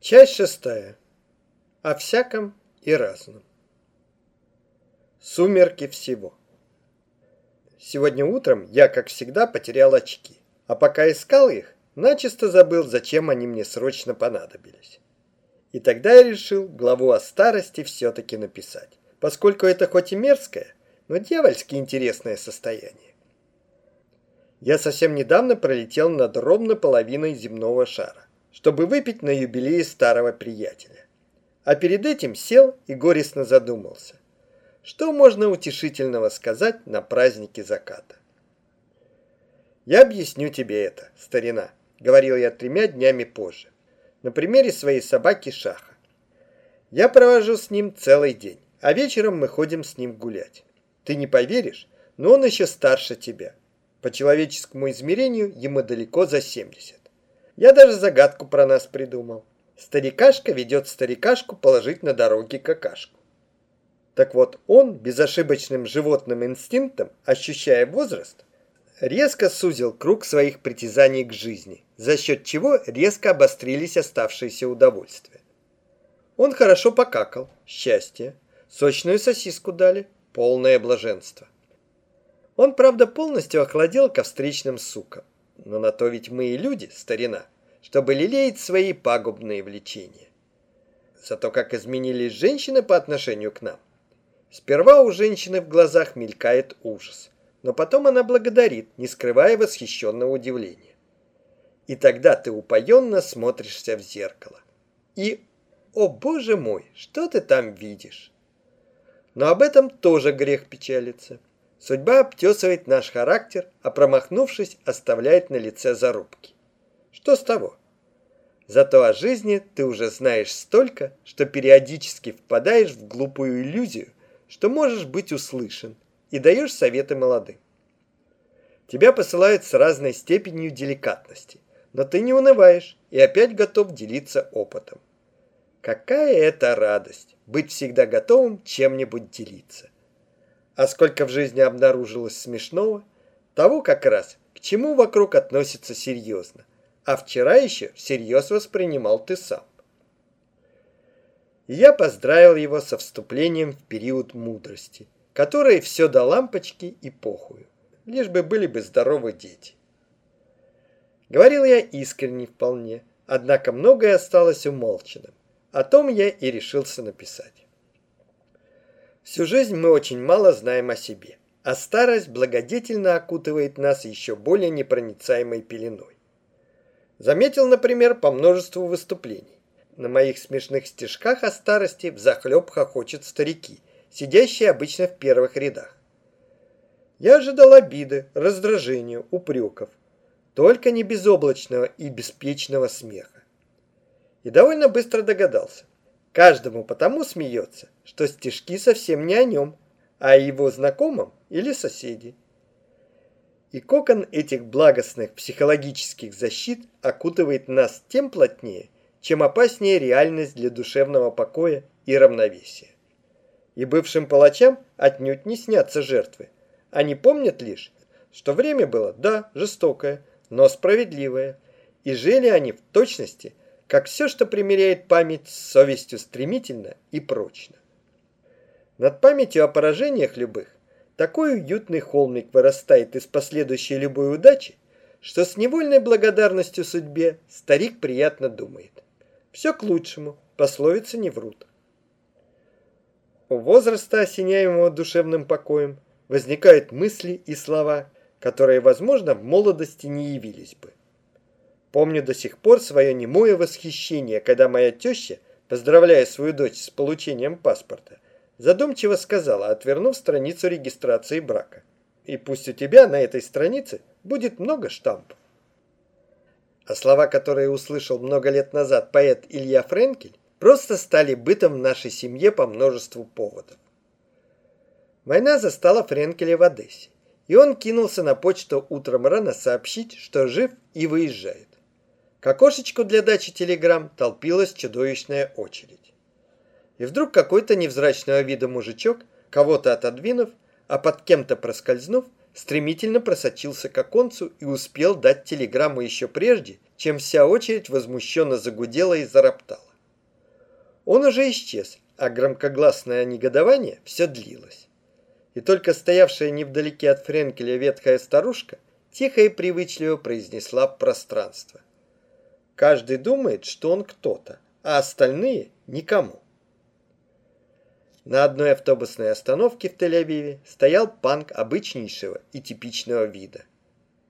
Часть шестая. О всяком и разном. Сумерки всего. Сегодня утром я, как всегда, потерял очки. А пока искал их, начисто забыл, зачем они мне срочно понадобились. И тогда я решил главу о старости все-таки написать, поскольку это хоть и мерзкое, но дьявольски интересное состояние. Я совсем недавно пролетел над ровно половиной земного шара чтобы выпить на юбилее старого приятеля. А перед этим сел и горестно задумался. Что можно утешительного сказать на празднике заката? «Я объясню тебе это, старина», — говорил я тремя днями позже, на примере своей собаки Шаха. Я провожу с ним целый день, а вечером мы ходим с ним гулять. Ты не поверишь, но он еще старше тебя. По человеческому измерению ему далеко за 70. Я даже загадку про нас придумал. Старикашка ведет старикашку положить на дороге какашку. Так вот, он безошибочным животным инстинктом, ощущая возраст, резко сузил круг своих притязаний к жизни, за счет чего резко обострились оставшиеся удовольствия. Он хорошо покакал, счастье, сочную сосиску дали, полное блаженство. Он, правда, полностью охладел ко встречным сукам. Но на то ведь мы и люди, старина, чтобы лелеять свои пагубные влечения. Зато как изменились женщины по отношению к нам. Сперва у женщины в глазах мелькает ужас, но потом она благодарит, не скрывая восхищенного удивления. И тогда ты упоенно смотришься в зеркало. И, о боже мой, что ты там видишь? Но об этом тоже грех печалиться. Судьба обтесывает наш характер, а промахнувшись, оставляет на лице зарубки. Что с того? Зато о жизни ты уже знаешь столько, что периодически впадаешь в глупую иллюзию, что можешь быть услышан и даешь советы молодым. Тебя посылают с разной степенью деликатности, но ты не унываешь и опять готов делиться опытом. Какая это радость быть всегда готовым чем-нибудь делиться. А сколько в жизни обнаружилось смешного, того как раз, к чему вокруг относится серьезно, а вчера еще всерьез воспринимал ты сам. я поздравил его со вступлением в период мудрости, который все до лампочки и похую, лишь бы были бы здоровы дети. Говорил я искренне вполне, однако многое осталось умолчанным. О том я и решился написать. Всю жизнь мы очень мало знаем о себе, а старость благодетельно окутывает нас еще более непроницаемой пеленой. Заметил, например, по множеству выступлений. На моих смешных стишках о старости взахлеб хохочут старики, сидящие обычно в первых рядах. Я ожидал обиды, раздражения, упреков, только не безоблачного и беспечного смеха. И довольно быстро догадался. Каждому потому смеется, что стишки совсем не о нем, а о его знакомом или соседе. И кокон этих благостных психологических защит окутывает нас тем плотнее, чем опаснее реальность для душевного покоя и равновесия. И бывшим палачам отнюдь не снятся жертвы. Они помнят лишь, что время было, да, жестокое, но справедливое, и жили они в точности как все, что примеряет память с совестью стремительно и прочно. Над памятью о поражениях любых такой уютный холмик вырастает из последующей любой удачи, что с невольной благодарностью судьбе старик приятно думает. Все к лучшему, пословицы не врут. У возраста, осеняемого душевным покоем, возникают мысли и слова, которые, возможно, в молодости не явились бы. Помню до сих пор свое немое восхищение, когда моя теща, поздравляя свою дочь с получением паспорта, задумчиво сказала, отвернув страницу регистрации брака. И пусть у тебя на этой странице будет много штампов. А слова, которые услышал много лет назад поэт Илья Френкель, просто стали бытом в нашей семье по множеству поводов. Война застала Френкеля в Одессе, и он кинулся на почту утром рано сообщить, что жив и выезжает. К окошечку для дачи телеграмм толпилась чудовищная очередь. И вдруг какой-то невзрачного вида мужичок, кого-то отодвинув, а под кем-то проскользнув, стремительно просочился к оконцу и успел дать телеграмму еще прежде, чем вся очередь возмущенно загудела и зароптала. Он уже исчез, а громкогласное негодование все длилось. И только стоявшая невдалеке от Френкеля ветхая старушка тихо и привычливо произнесла пространство. Каждый думает, что он кто-то, а остальные – никому. На одной автобусной остановке в Тель-Авиве стоял панк обычнейшего и типичного вида.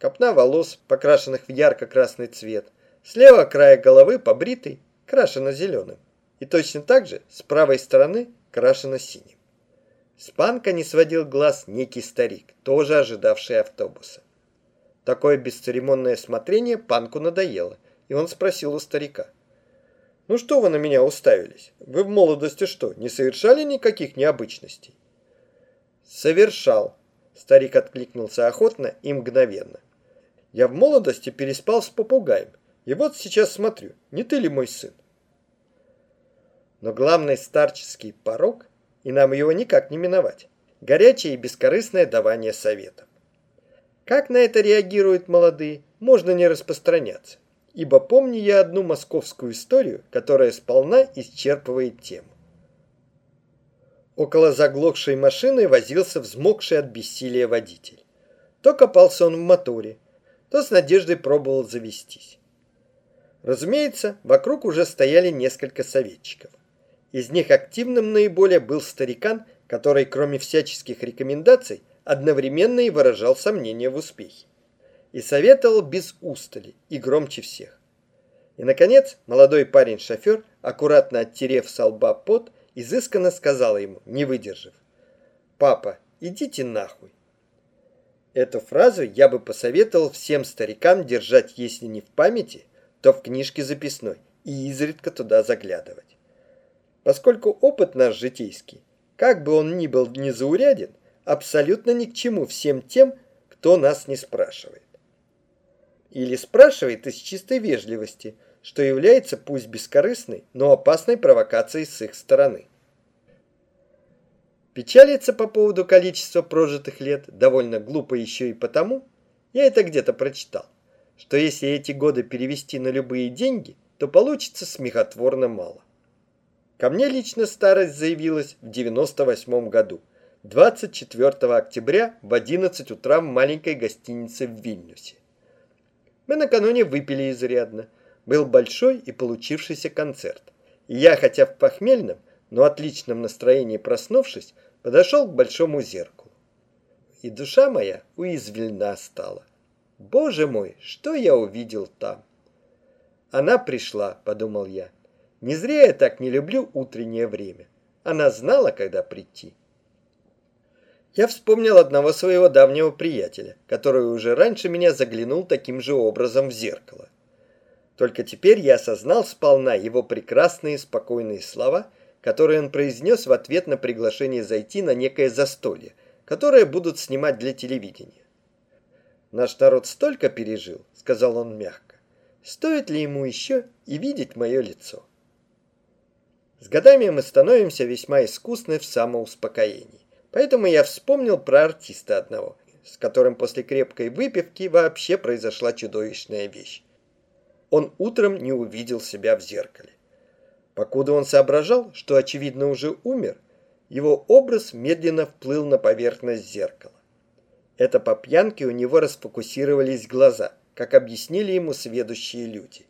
Копна волос, покрашенных в ярко-красный цвет, слева края головы побритый, крашено зеленым, и точно так же с правой стороны крашено синим. С панка не сводил глаз некий старик, тоже ожидавший автобуса. Такое бесцеремонное смотрение панку надоело, и он спросил у старика – ну что вы на меня уставились? Вы в молодости что, не совершали никаких необычностей? Совершал. Старик откликнулся охотно и мгновенно. Я в молодости переспал с попугаем. И вот сейчас смотрю, не ты ли мой сын? Но главный старческий порог, и нам его никак не миновать, горячее и бескорыстное давание советов. Как на это реагируют молодые, можно не распространяться ибо помню я одну московскую историю, которая сполна исчерпывает тему. Около заглохшей машины возился взмокший от бессилия водитель. То копался он в моторе, то с надеждой пробовал завестись. Разумеется, вокруг уже стояли несколько советчиков. Из них активным наиболее был старикан, который, кроме всяческих рекомендаций, одновременно и выражал сомнения в успехе и советовал без устали и громче всех. И, наконец, молодой парень-шофер, аккуратно оттерев со лба пот, изысканно сказал ему, не выдержав, «Папа, идите нахуй». Эту фразу я бы посоветовал всем старикам держать, если не в памяти, то в книжке записной и изредка туда заглядывать. Поскольку опыт наш житейский, как бы он ни был незауряден, абсолютно ни к чему всем тем, кто нас не спрашивает или спрашивает из чистой вежливости, что является пусть бескорыстной, но опасной провокацией с их стороны. Печалиться по поводу количества прожитых лет довольно глупо еще и потому, я это где-то прочитал, что если эти годы перевести на любые деньги, то получится смехотворно мало. Ко мне лично старость заявилась в 98 году, 24 октября в 11 утра в маленькой гостинице в Вильнюсе. Мы накануне выпили изрядно. Был большой и получившийся концерт. И я, хотя в похмельном, но отличном настроении проснувшись, подошел к большому зеркалу. И душа моя уязвлена стала. Боже мой, что я увидел там? Она пришла, подумал я. Не зря я так не люблю утреннее время. Она знала, когда прийти. Я вспомнил одного своего давнего приятеля, который уже раньше меня заглянул таким же образом в зеркало. Только теперь я осознал сполна его прекрасные спокойные слова, которые он произнес в ответ на приглашение зайти на некое застолье, которое будут снимать для телевидения. «Наш народ столько пережил», — сказал он мягко. «Стоит ли ему еще и видеть мое лицо?» С годами мы становимся весьма искусны в самоуспокоении. Поэтому я вспомнил про артиста одного, с которым после крепкой выпивки вообще произошла чудовищная вещь. Он утром не увидел себя в зеркале. Покуда он соображал, что очевидно уже умер, его образ медленно вплыл на поверхность зеркала. Это по пьянке у него расфокусировались глаза, как объяснили ему сведущие люди.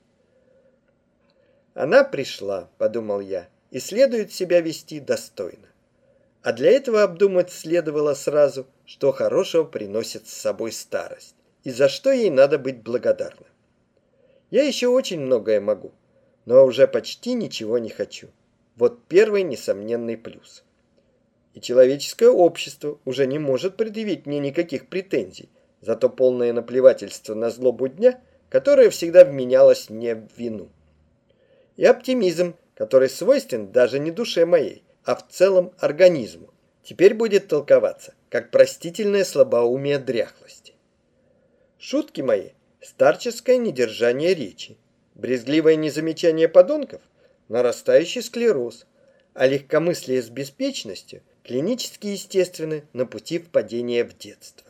«Она пришла», — подумал я, — «и следует себя вести достойно». А для этого обдумать следовало сразу, что хорошего приносит с собой старость, и за что ей надо быть благодарным. Я еще очень многое могу, но уже почти ничего не хочу. Вот первый несомненный плюс. И человеческое общество уже не может предъявить мне никаких претензий, зато полное наплевательство на злобу дня, которое всегда вменялось мне в вину. И оптимизм, который свойствен даже не душе моей, а в целом организму, теперь будет толковаться как простительное слабоумие дряхлости. Шутки мои – старческое недержание речи, брезгливое незамечание подонков – нарастающий склероз, а легкомыслие с беспечностью – клинически естественны на пути впадения в детство.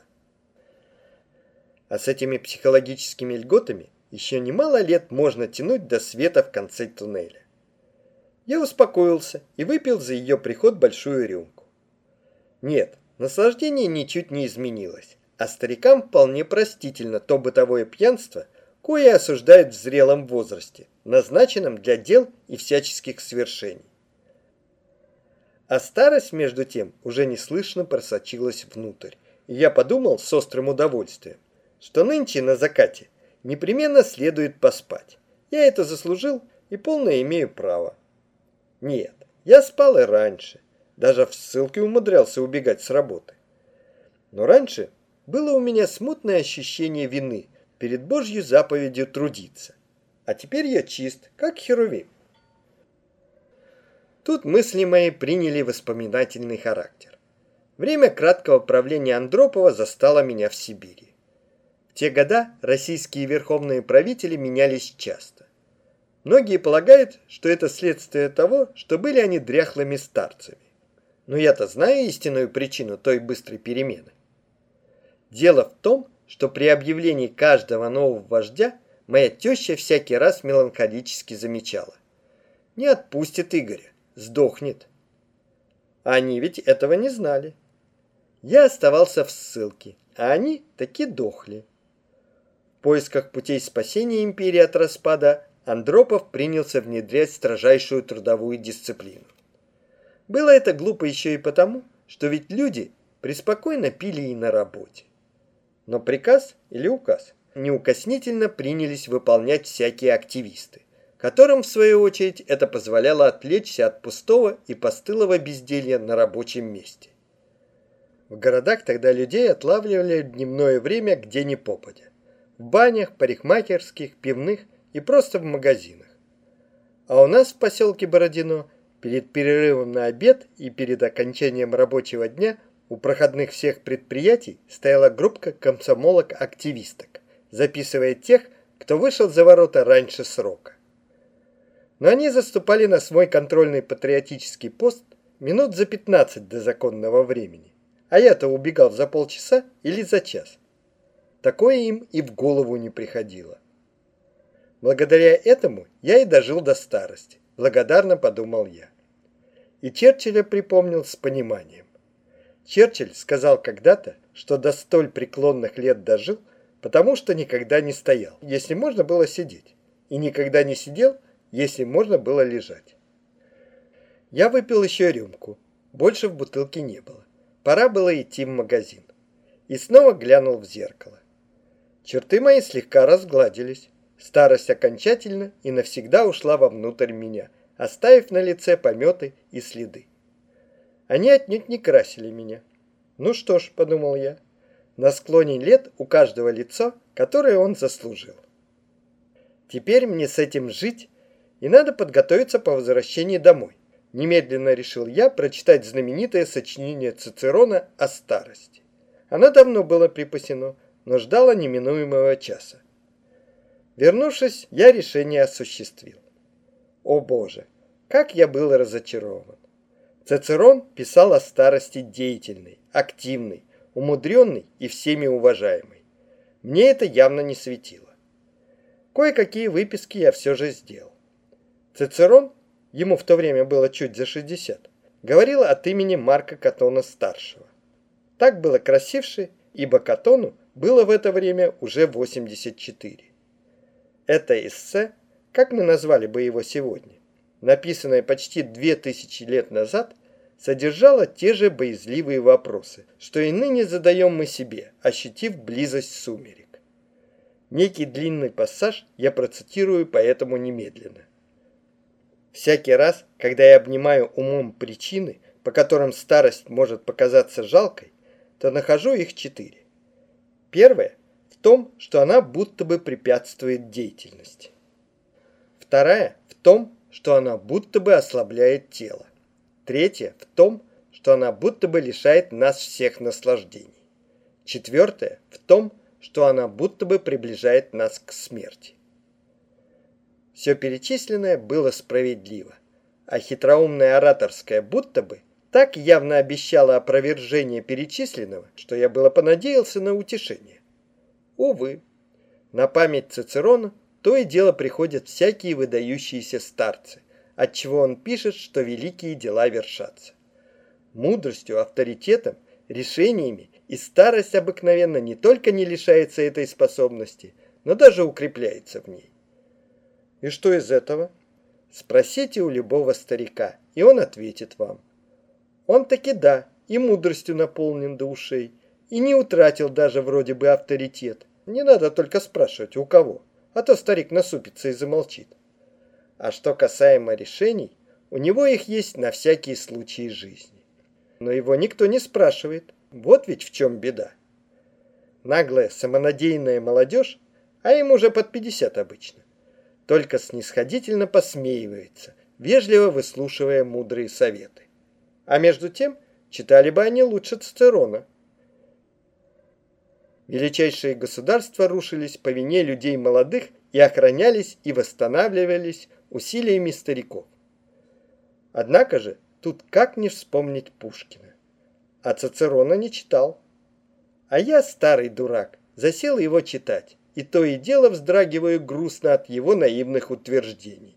А с этими психологическими льготами еще немало лет можно тянуть до света в конце туннеля. Я успокоился и выпил за ее приход большую рюмку. Нет, наслаждение ничуть не изменилось, а старикам вполне простительно то бытовое пьянство, кое осуждают в зрелом возрасте, назначенном для дел и всяческих свершений. А старость, между тем, уже неслышно просочилась внутрь, и я подумал с острым удовольствием, что нынче на закате непременно следует поспать. Я это заслужил и полное имею право. Нет, я спал и раньше, даже в ссылке умудрялся убегать с работы. Но раньше было у меня смутное ощущение вины перед Божью заповедью трудиться. А теперь я чист, как Херувим. Тут мысли мои приняли воспоминательный характер. Время краткого правления Андропова застало меня в Сибири. В те года российские верховные правители менялись часто. Многие полагают, что это следствие того, что были они дряхлыми старцами. Но я-то знаю истинную причину той быстрой перемены. Дело в том, что при объявлении каждого нового вождя моя теща всякий раз меланхолически замечала. Не отпустит Игоря, сдохнет. Они ведь этого не знали. Я оставался в ссылке, а они таки дохли. В поисках путей спасения империи от распада Андропов принялся внедрять строжайшую трудовую дисциплину. Было это глупо еще и потому, что ведь люди преспокойно пили и на работе. Но приказ или указ неукоснительно принялись выполнять всякие активисты, которым, в свою очередь, это позволяло отвлечься от пустого и постылого безделья на рабочем месте. В городах тогда людей отлавливали в дневное время где ни попадя. В банях, парикмахерских, пивных и просто в магазинах. А у нас в поселке Бородино перед перерывом на обед и перед окончанием рабочего дня у проходных всех предприятий стояла группка комсомолок-активисток, записывая тех, кто вышел за ворота раньше срока. Но они заступали на свой контрольный патриотический пост минут за 15 до законного времени а я-то убегал за полчаса или за час. Такое им и в голову не приходило. Благодаря этому я и дожил до старости, благодарно подумал я. И Черчилля припомнил с пониманием. Черчилль сказал когда-то, что до столь преклонных лет дожил, потому что никогда не стоял, если можно было сидеть, и никогда не сидел, если можно было лежать. Я выпил еще рюмку, больше в бутылке не было. Пора было идти в магазин. И снова глянул в зеркало. Черты мои слегка разгладились. Старость окончательно и навсегда ушла вовнутрь меня, оставив на лице пометы и следы. Они отнюдь не красили меня. Ну что ж, подумал я, на склоне лет у каждого лицо, которое он заслужил. Теперь мне с этим жить, и надо подготовиться по возвращении домой. Немедленно решил я прочитать знаменитое сочинение Цицерона о старости. Оно давно было припасено, но ждало неминуемого часа. Вернувшись, я решение осуществил. О боже, как я был разочарован. Цицерон писал о старости деятельной, активной, умудренной и всеми уважаемой. Мне это явно не светило. Кое-какие выписки я все же сделал. Цицерон ему в то время было чуть за 60, говорила от имени Марка Катона-старшего. Так было красивше, ибо Катону было в это время уже 84. Это эссе, как мы назвали бы его сегодня, написанное почти 2000 лет назад, содержало те же боязливые вопросы, что и ныне задаем мы себе, ощутив близость сумерек. Некий длинный пассаж я процитирую поэтому немедленно. Всякий раз, когда я обнимаю умом причины, по которым старость может показаться жалкой, то нахожу их четыре. Первое том, что она будто бы препятствует деятельности. Вторая в том, что она будто бы ослабляет тело. Третья в том, что она будто бы лишает нас всех наслаждений. Четвертое в том, что она будто бы приближает нас к смерти. Все перечисленное было справедливо, а хитроумная ораторская будто бы так явно обещала опровержение перечисленного, что я было понадеялся на утешение. Увы, на память Цицерона то и дело приходят всякие выдающиеся старцы, отчего он пишет, что великие дела вершатся. Мудростью, авторитетом, решениями и старость обыкновенно не только не лишается этой способности, но даже укрепляется в ней. И что из этого? Спросите у любого старика, и он ответит вам. Он таки да, и мудростью наполнен до ушей, и не утратил даже вроде бы авторитет. Не надо только спрашивать, у кого, а то старик насупится и замолчит. А что касаемо решений, у него их есть на всякие случаи жизни. Но его никто не спрашивает, вот ведь в чем беда. Наглая, самонадеянная молодежь, а им уже под 50 обычно, только снисходительно посмеивается, вежливо выслушивая мудрые советы. А между тем, читали бы они лучше Цицерона. Величайшие государства рушились по вине людей молодых и охранялись и восстанавливались усилиями стариков. Однако же, тут как не вспомнить Пушкина. А Цицерона не читал. А я, старый дурак, засел его читать и то и дело вздрагиваю грустно от его наивных утверждений.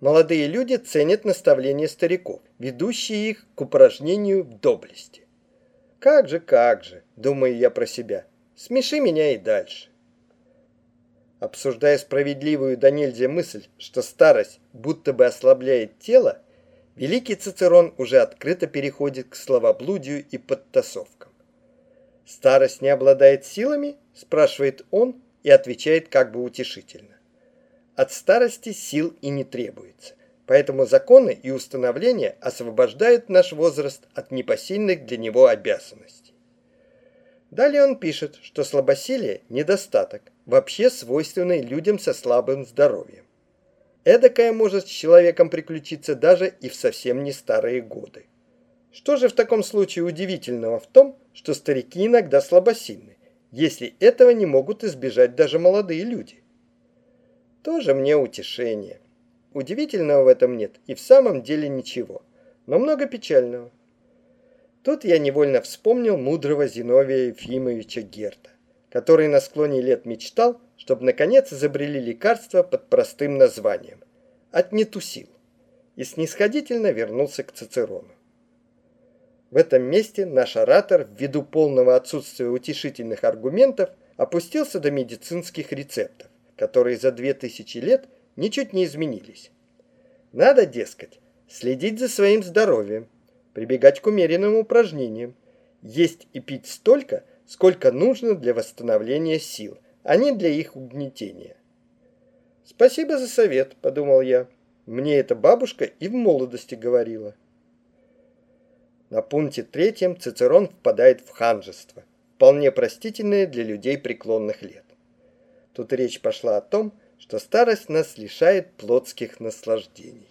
Молодые люди ценят наставления стариков, ведущие их к упражнению в доблести. Как же, как же, думаю я про себя, смеши меня и дальше. Обсуждая справедливую до нельзя мысль, что старость будто бы ослабляет тело, великий Цицерон уже открыто переходит к словоблудию и подтасовкам. Старость не обладает силами? спрашивает он и отвечает как бы утешительно. От старости сил и не требуется, поэтому законы и установления освобождают наш возраст от непосильных для него обязанностей. Далее он пишет, что слабосилие – недостаток, вообще свойственный людям со слабым здоровьем. Эдакое может с человеком приключиться даже и в совсем не старые годы. Что же в таком случае удивительного в том, что старики иногда слабосильны? если этого не могут избежать даже молодые люди. Тоже мне утешение. Удивительного в этом нет и в самом деле ничего, но много печального. Тут я невольно вспомнил мудрого Зиновия Ефимовича Герта, который на склоне лет мечтал, чтобы наконец изобрели лекарство под простым названием – отнетусил, и снисходительно вернулся к Цицерону. В этом месте наш оратор, ввиду полного отсутствия утешительных аргументов, опустился до медицинских рецептов, которые за две тысячи лет ничуть не изменились. Надо, дескать, следить за своим здоровьем, прибегать к умеренным упражнениям, есть и пить столько, сколько нужно для восстановления сил, а не для их угнетения. «Спасибо за совет», — подумал я. «Мне эта бабушка и в молодости говорила». На пункте третьем Цицерон впадает в ханжество, вполне простительное для людей преклонных лет. Тут речь пошла о том, что старость нас лишает плотских наслаждений.